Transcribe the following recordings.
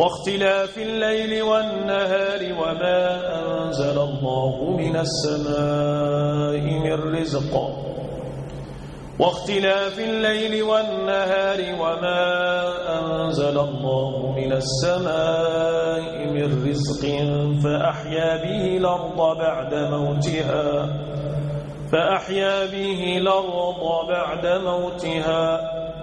واختلاف الليل والنهار وما أنزل الله من السماء من رزق. واختلاف الليل والنهار وما أنزل الله من السماء من رزق فأحيا به الأرض بعد موتها فأحيا به الأرض بعد موتها.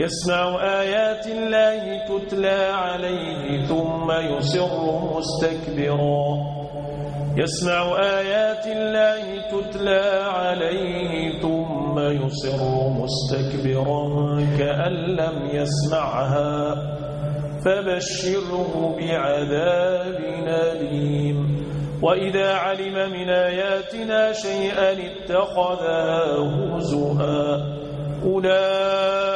يسمع آيات الله تتلى عليه ثم يصر مستكبرا. يسمع آيات الله تتلى عليه ثم يصر مستكبرا كأن لم يسمعها. فبشره بعذاب أليم. وإذا علم من آياتنا شيئا اتخذها هزها أولئك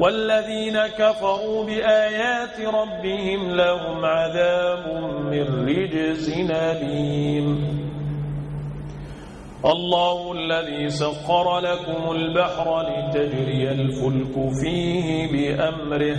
والذين كفروا بآيات ربهم لهم عذاب من رجز نبيم. الله الذي سخر لكم البحر لتجري الفلك فيه بأمره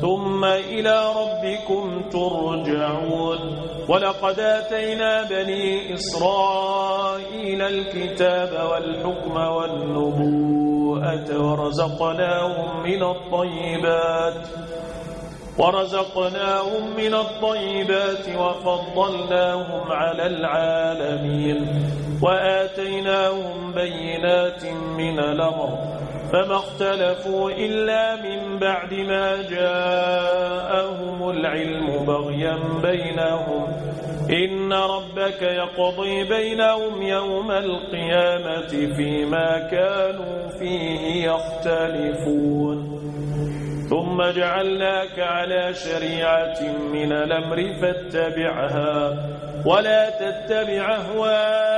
ثم إلى ربكم ترجعون. ولقد آتينا بني إسرائيل الكتاب والحكم والنبوءة ورزقناهم من الطيبات ورزقناهم من الطيبات وفضلناهم على العالمين. وآتيناهم بينات من الأمر فما اختلفوا إلا من بعد ما جاءهم العلم بغيا بينهم. إن ربك يقضي بينهم يوم القيامة فيما كانوا فيه يختلفون. ثم جعلناك على شريعة من الأمر فاتبعها ولا تتبع أهواء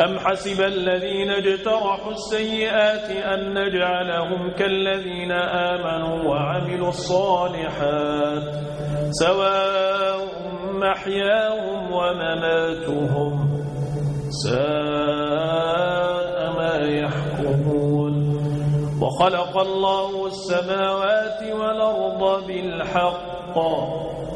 أم حسب الذين اجترحوا السيئات أن نجعلهم كالذين آمنوا وعملوا الصالحات سواء محياهم ومماتهم ساء ما يحكمون وخلق الله السماوات والأرض بالحق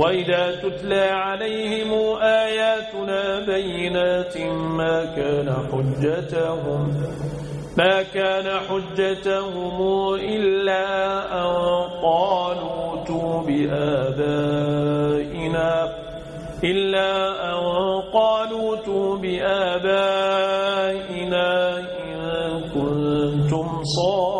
وإذا تتلى عليهم آياتنا بينات ما كان حجتهم ما كان حجتهم إلا أن قالوا تو بآبائنا إلا أن قالوا تو بآبائنا إن كنتم صادقين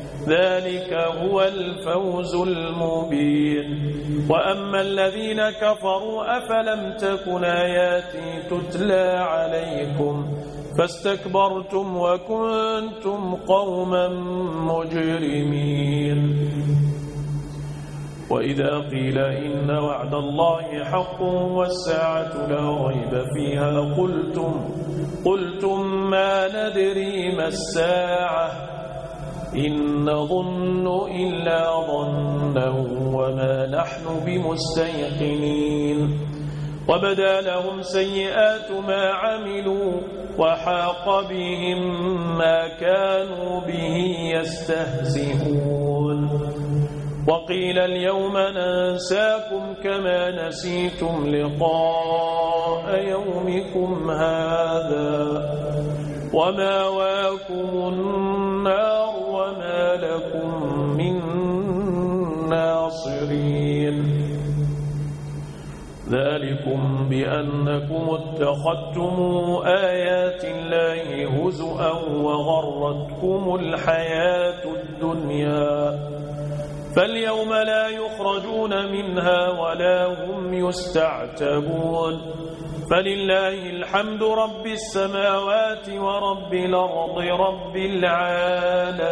ذلك هو الفوز المبين. وأما الذين كفروا أفلم تكن آياتي تتلى عليكم؟ فاستكبرتم وكنتم قوما مجرمين. وإذا قيل إن وعد الله حق والساعة لا ريب فيها قلتم, قلتم ما ندري ما الساعة؟ إن ظن إلا ظنا وما نحن بمستيقنين. وبدا لهم سيئات ما عملوا وحاق بهم ما كانوا به يستهزئون. وقيل اليوم ننساكم كما نسيتم لقاء يومكم هذا. وما واكم النار المرسلين ذلكم بأنكم اتخذتم آيات الله هزؤا وغرتكم الحياة الدنيا. فاليوم لا يخرجون منها ولا هم يستعتبون. فلله الحمد رب السماوات ورب الأرض رب العالمين.